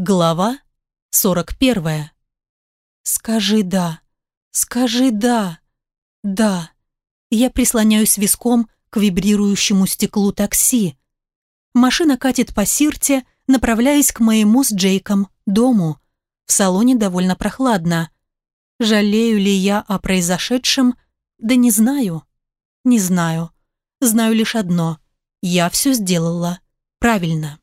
Глава 41. Скажи «да», скажи «да», «да». Я прислоняюсь виском к вибрирующему стеклу такси. Машина катит по сирте, направляясь к моему с Джейком дому. В салоне довольно прохладно. Жалею ли я о произошедшем? Да не знаю. Не знаю. Знаю лишь одно. Я все сделала правильно.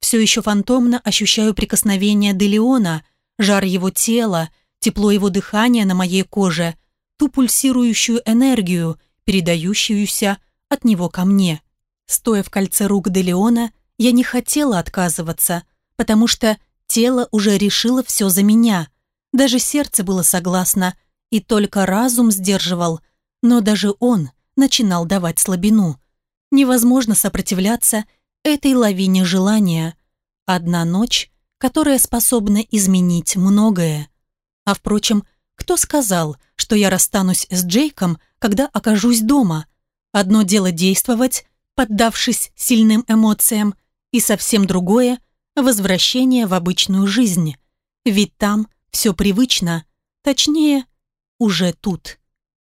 Все еще фантомно ощущаю прикосновение Делеона, жар его тела, тепло его дыхания на моей коже, ту пульсирующую энергию, передающуюся от него ко мне. Стоя в кольце рук Делеона, я не хотела отказываться, потому что тело уже решило все за меня. Даже сердце было согласно, и только разум сдерживал, но даже он начинал давать слабину. Невозможно сопротивляться этой лавине желания. Одна ночь, которая способна изменить многое. А впрочем, кто сказал, что я расстанусь с Джейком, когда окажусь дома? Одно дело действовать, поддавшись сильным эмоциям, и совсем другое – возвращение в обычную жизнь. Ведь там все привычно, точнее, уже тут.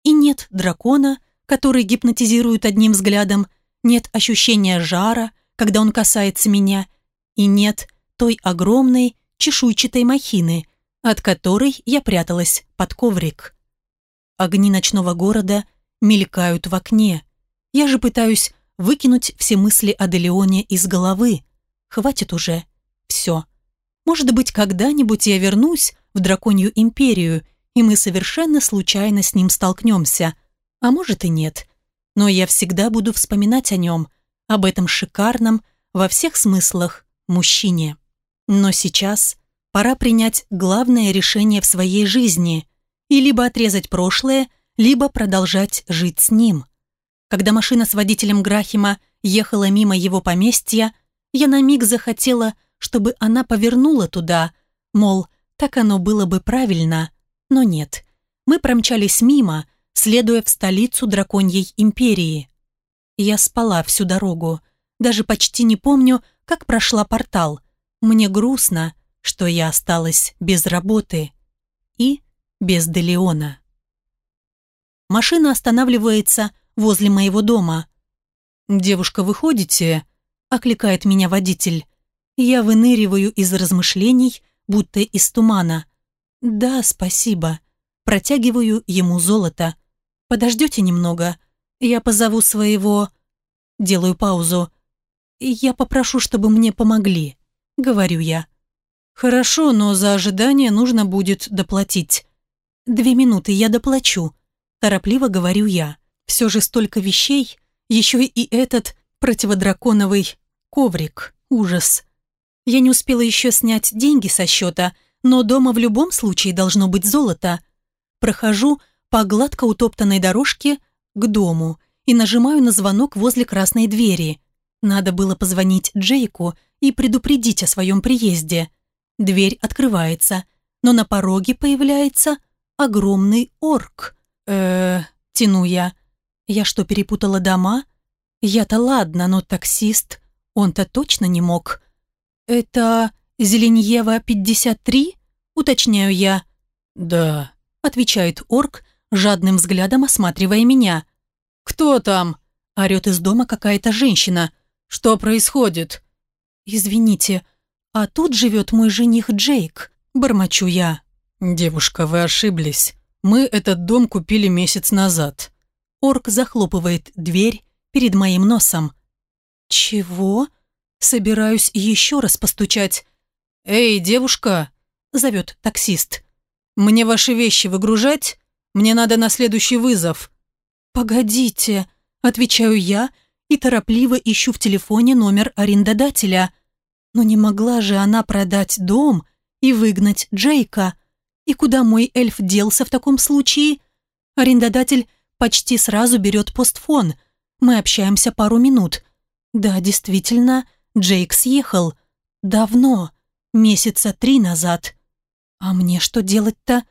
И нет дракона, который гипнотизирует одним взглядом, нет ощущения жара, когда он касается меня, и нет той огромной чешуйчатой махины, от которой я пряталась под коврик. Огни ночного города мелькают в окне. Я же пытаюсь выкинуть все мысли о Делеоне из головы. Хватит уже. Все. Может быть, когда-нибудь я вернусь в Драконью Империю, и мы совершенно случайно с ним столкнемся. А может и нет. Но я всегда буду вспоминать о нем, об этом шикарном во всех смыслах мужчине. Но сейчас пора принять главное решение в своей жизни и либо отрезать прошлое, либо продолжать жить с ним. Когда машина с водителем Грахима ехала мимо его поместья, я на миг захотела, чтобы она повернула туда, мол, так оно было бы правильно, но нет. Мы промчались мимо, следуя в столицу драконьей империи. Я спала всю дорогу. Даже почти не помню, как прошла портал. Мне грустно, что я осталась без работы и без Делеона. Машина останавливается возле моего дома. «Девушка, выходите?» – окликает меня водитель. Я выныриваю из размышлений, будто из тумана. «Да, спасибо». Протягиваю ему золото. «Подождете немного?» Я позову своего... Делаю паузу. Я попрошу, чтобы мне помогли. Говорю я. Хорошо, но за ожидание нужно будет доплатить. Две минуты, я доплачу. Торопливо говорю я. Все же столько вещей. Еще и этот противодраконовый коврик. Ужас. Я не успела еще снять деньги со счета, но дома в любом случае должно быть золото. Прохожу по гладко утоптанной дорожке, к дому и нажимаю на звонок возле красной двери. Надо было позвонить Джейку и предупредить о своем приезде. Дверь открывается, но на пороге появляется огромный орк. э тяну я. Я что, перепутала дома? Я-то ладно, но таксист, он-то точно не мог. Это Зеленьева, 53? Уточняю я. Да, отвечает орк жадным взглядом осматривая меня. «Кто там?» – орёт из дома какая-то женщина. «Что происходит?» «Извините, а тут живет мой жених Джейк», – бормочу я. «Девушка, вы ошиблись. Мы этот дом купили месяц назад». Орк захлопывает дверь перед моим носом. «Чего?» «Собираюсь еще раз постучать». «Эй, девушка!» – зовет таксист. «Мне ваши вещи выгружать?» Мне надо на следующий вызов». «Погодите», — отвечаю я и торопливо ищу в телефоне номер арендодателя. Но не могла же она продать дом и выгнать Джейка. И куда мой эльф делся в таком случае? Арендодатель почти сразу берет постфон. Мы общаемся пару минут. Да, действительно, Джейк съехал. Давно. Месяца три назад. А мне что делать-то?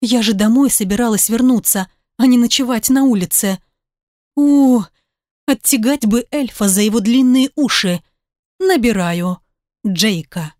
Я же домой собиралась вернуться, а не ночевать на улице. У, оттягать бы эльфа за его длинные уши. Набираю. Джейка.